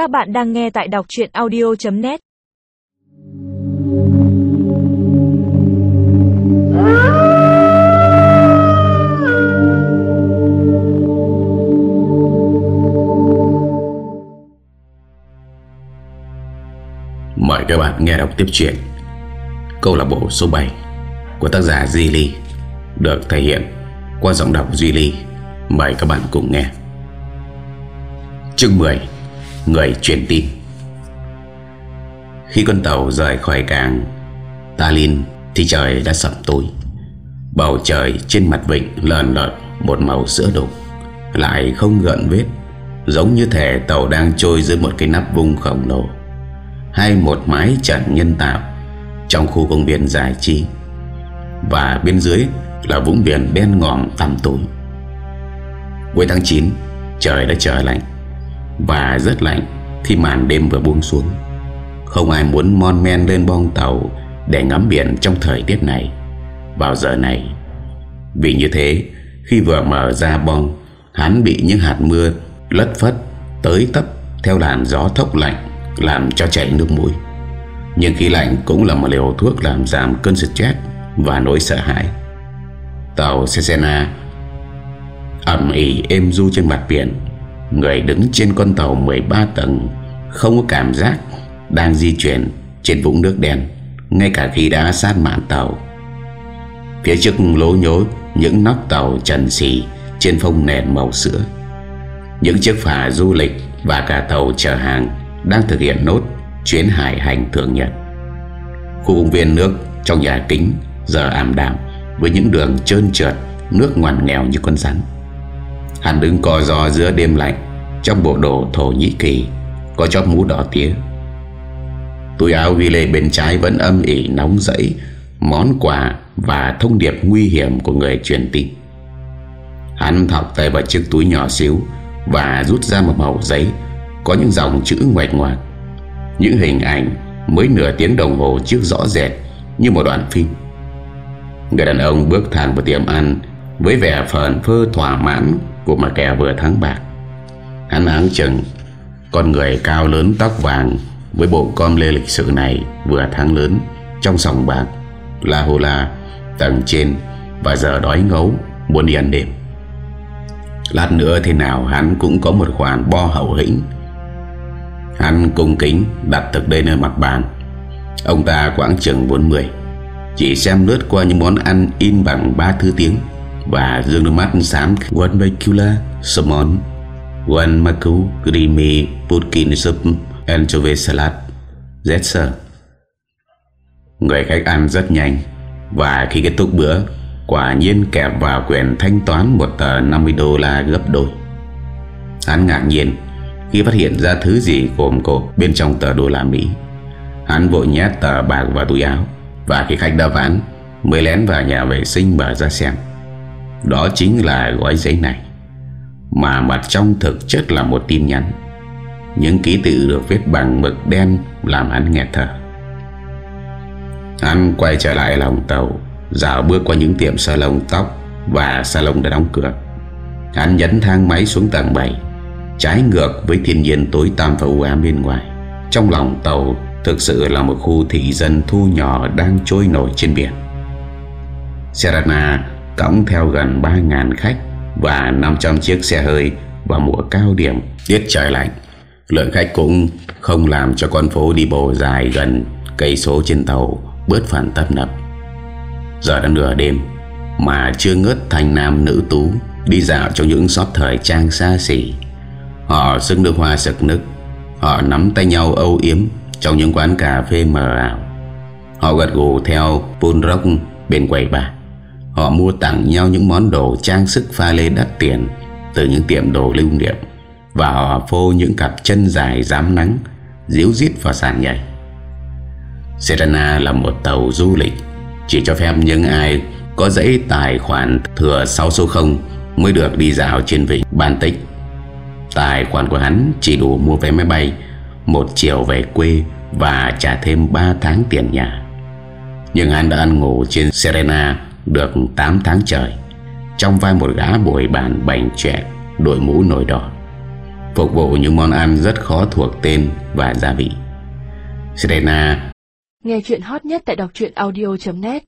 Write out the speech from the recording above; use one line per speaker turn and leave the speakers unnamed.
Các bạn đang nghe tại đọc chuyện audio.net
Mời các bạn nghe đọc tiếp chuyện. Câu lạc bộ số 7 Của tác giả Di Ly Được thể hiện qua giọng đọc Duy Ly. Mời các bạn cùng nghe. Chương 10 Người truyền tin. Khi con tàu rời khỏi cảng Tallinn Thì trời đã sẩm tối. Bầu trời trên mặt vịnh lờn lợt Một màu sữa đục, Lại không gợn vết, Giống như thể tàu đang trôi dưới một cái nắp vung khổng lồ. Hay một mái trận nhân tạo Trong khu công viên giải trí Và bên dưới là vũng biển đen ngòm tăm tối. Cuối tháng 9 Trời đã trở lạnh. Và rất lạnh Khi màn đêm vừa buông xuống. Không ai muốn mon men lên bong tàu Để ngắm biển trong thời tiết này. Vào giờ này, Vì như thế, Khi vừa mở ra bong, Hắn bị những hạt mưa lất phất Tới tấp theo làn gió thốc lạnh Làm cho chảy nước mũi. Nhưng khí lạnh cũng là một liều thuốc Làm giảm cơn stress Và nỗi sợ hãi. Tàu Cesena ẩm ỉ êm du trên mặt biển Người đứng trên con tàu 13 tầng Không có cảm giác Đang di chuyển trên vũng nước đen, Ngay cả khi đã sát mạn tàu. Phía trước lố nhố Những nóc tàu trần xì Trên phông nền màu sữa. Những chiếc phà du lịch Và cả tàu chở hàng Đang thực hiện nốt chuyến hải hành thường nhật. Khu công viên nước Trong nhà kính Giờ ảm đạm Với những đường trơn trượt, Nước ngoằn nghèo như con rắn. Hắn đứng co giò giữa đêm lạnh Trong bộ đồ Thổ Nhĩ Kỳ, Có chóp mũ đỏ tía. Túi áo ghi lê bên trái vẫn âm ỉ nóng dẫy Món quà và thông điệp nguy hiểm của người truyền tin. Hắn thọc tay vào chiếc túi nhỏ xíu Và rút ra một màu giấy, Có những dòng chữ ngoạch ngoạc. Những hình ảnh mới nửa tiếng đồng hồ trước rõ rệt Như một đoạn phim. Người đàn ông bước thẳng vào tiệm ăn Với vẻ phờn phơ thỏa mãn của mà kẻ vừa thắng bạc. Hắn áng chừng, Con người cao lớn tóc vàng Với bộ com lê lịch sử này Vừa thắng lớn trong sòng bạc La Hô La Tầng trên Và giờ đói ngấu Muốn đi ăn đêm. Lát nữa thế nào hắn cũng có một khoản bo hậu hĩnh. Hắn cung kính đặt thực đây nơi mặt bàn. Ông ta quãng chừng 40 Chỉ xem lướt qua những món ăn in bằng ba thứ tiếng. Và dương nước mắt xám One Bacula Samon One Maku Grimi Putkin Soup Anchovy Salad. Yes Người khách ăn rất nhanh. Và khi kết thúc bữa, Quả nhiên kẹp vào quyền thanh toán Một tờ 50 đô la gấp đôi. Hắn ngạc nhiên Khi phát hiện ra thứ gì gồm cô Bên trong tờ đô la Mỹ. Hắn vội nhét tờ bạc vào túi áo Và khi khách đã ván Mới lén vào nhà vệ sinh mở ra xem. Đó chính là gói giấy này. Mà mặt trong thực chất là một tin nhắn. Những ký tự được viết bằng mực đen Làm hắn nghẹt thở. Hắn quay trở lại lòng tàu, Dạo bước qua những tiệm salon tóc Và salon đã đóng cửa. Hắn nhấn thang máy xuống tầng 7 Trái ngược với thiên nhiên tối tăm và u ám bên ngoài. Trong lòng tàu Thực sự là một khu thị dân thu nhỏ Đang trôi nổi trên biển. Serana Cõng theo gần 3.000 khách Và 500 chiếc xe hơi Vào mùa cao điểm Tiết trời lạnh. Lượng khách cũng không làm cho con phố đi bộ dài gần cây số trên tàu bớt phần tấp nập. Giờ đã nửa đêm Mà chưa ngớt thành nam nữ tú Đi dạo trong những shop thời trang xa xỉ. Họ sức nước hoa sực nức, Họ nắm tay nhau âu yếm Trong những quán cà phê mờ ảo. Họ gật gù theo Pun rock bên quầy bar Họ mua tặng nhau những món đồ trang sức pha lê đắt tiền Từ những tiệm đồ lưu niệm. Và họ phô những cặp chân dài dám nắng, Díu dít vào sàn nhảy. Serena là một tàu du lịch, Chỉ cho phép những ai có giấy tài khoản thừa 6 số 0 Mới được đi dạo trên vịnh Baltic Tài khoản của hắn chỉ đủ mua vé máy bay, Một chiều về quê Và trả thêm 3 tháng tiền nhà. Nhưng hắn đã ăn ngủ trên Serena được 8 tháng trời. Trong vai một gã bồi bàn bành trẻ, Đội mũ nổi đỏ. Phục vụ những món ăn rất khó thuộc tên và gia vị. Serena.
Nghe chuyện hot nhất tại đọc audio.net